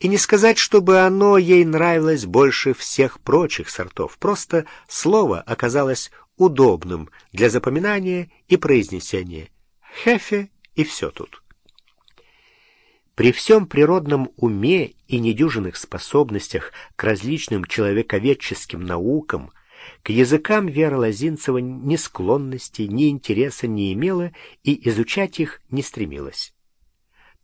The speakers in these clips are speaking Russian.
И не сказать, чтобы оно ей нравилось больше всех прочих сортов, просто слово оказалось удобным для запоминания и произнесения. Хефе и все тут. При всем природном уме и недюжинных способностях к различным человековедческим наукам, к языкам Вера Лозинцева ни склонности, ни интереса не имела и изучать их не стремилась.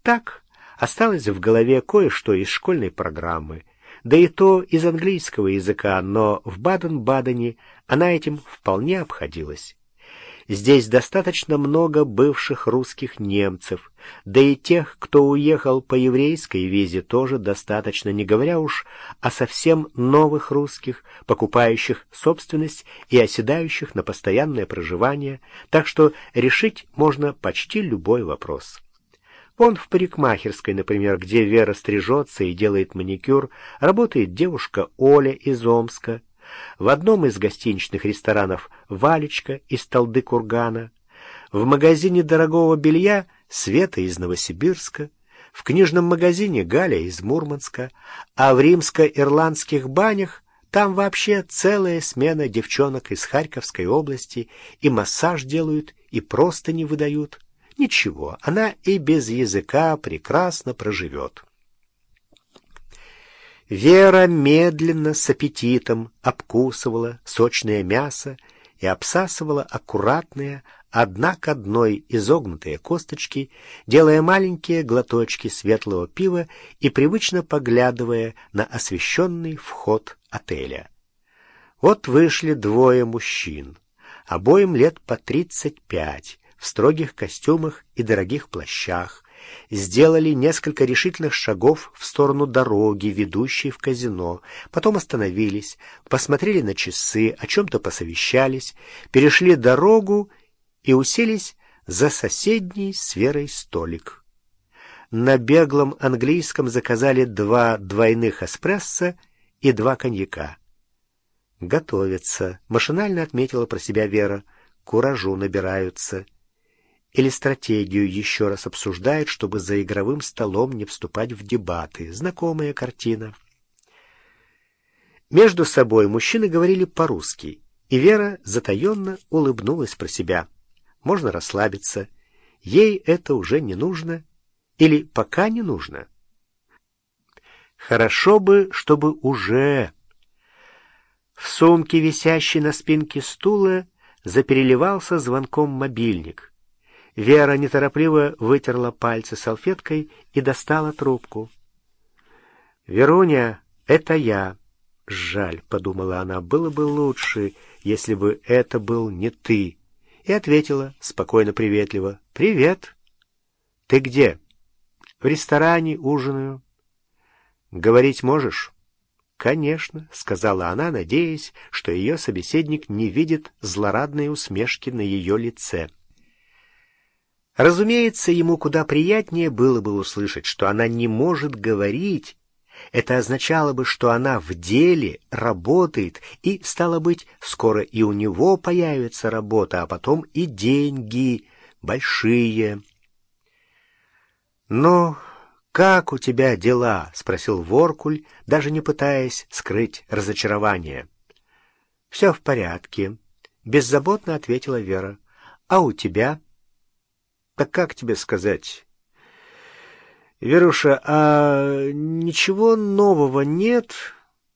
Так осталось в голове кое-что из школьной программы, да и то из английского языка, но в Баден-Бадене она этим вполне обходилась. Здесь достаточно много бывших русских немцев, да и тех, кто уехал по еврейской визе, тоже достаточно, не говоря уж о совсем новых русских, покупающих собственность и оседающих на постоянное проживание, так что решить можно почти любой вопрос. Вон в парикмахерской, например, где Вера стрижется и делает маникюр, работает девушка Оля из Омска, в одном из гостиничных ресторанов Валечка из Талды Кургана, в магазине дорогого белья Света из Новосибирска, в книжном магазине Галя из Мурманска, а в римско-ирландских банях там вообще целая смена девчонок из Харьковской области, и массаж делают, и просто не выдают. Ничего, она и без языка прекрасно проживет. Вера медленно, с аппетитом обкусывала сочное мясо и обсасывала аккуратные, одна к одной изогнутые косточки, делая маленькие глоточки светлого пива и привычно поглядывая на освещенный вход отеля. Вот вышли двое мужчин, обоим лет по тридцать пять, в строгих костюмах и дорогих плащах, сделали несколько решительных шагов в сторону дороги, ведущей в казино, потом остановились, посмотрели на часы, о чем-то посовещались, перешли дорогу и уселись за соседний с Верой столик. На беглом английском заказали два двойных эспрессо и два коньяка. «Готовятся», — машинально отметила про себя Вера. «Куражу набираются» или стратегию еще раз обсуждает, чтобы за игровым столом не вступать в дебаты. Знакомая картина. Между собой мужчины говорили по-русски, и Вера затаенно улыбнулась про себя. Можно расслабиться. Ей это уже не нужно или пока не нужно. Хорошо бы, чтобы уже... В сумке, висящей на спинке стула, запереливался звонком мобильник — Вера неторопливо вытерла пальцы салфеткой и достала трубку. «Веруня, это я». «Жаль», — подумала она, — «было бы лучше, если бы это был не ты». И ответила спокойно-приветливо. «Привет». «Ты где?» «В ресторане ужинаю». «Говорить можешь?» «Конечно», — сказала она, надеясь, что ее собеседник не видит злорадной усмешки на ее лице. Разумеется, ему куда приятнее было бы услышать, что она не может говорить. Это означало бы, что она в деле работает, и, стало быть, скоро и у него появится работа, а потом и деньги большие. «Ну, как у тебя дела?» — спросил Воркуль, даже не пытаясь скрыть разочарование. «Все в порядке», — беззаботно ответила Вера. «А у тебя?» Так как тебе сказать? Веруша, а ничего нового нет?»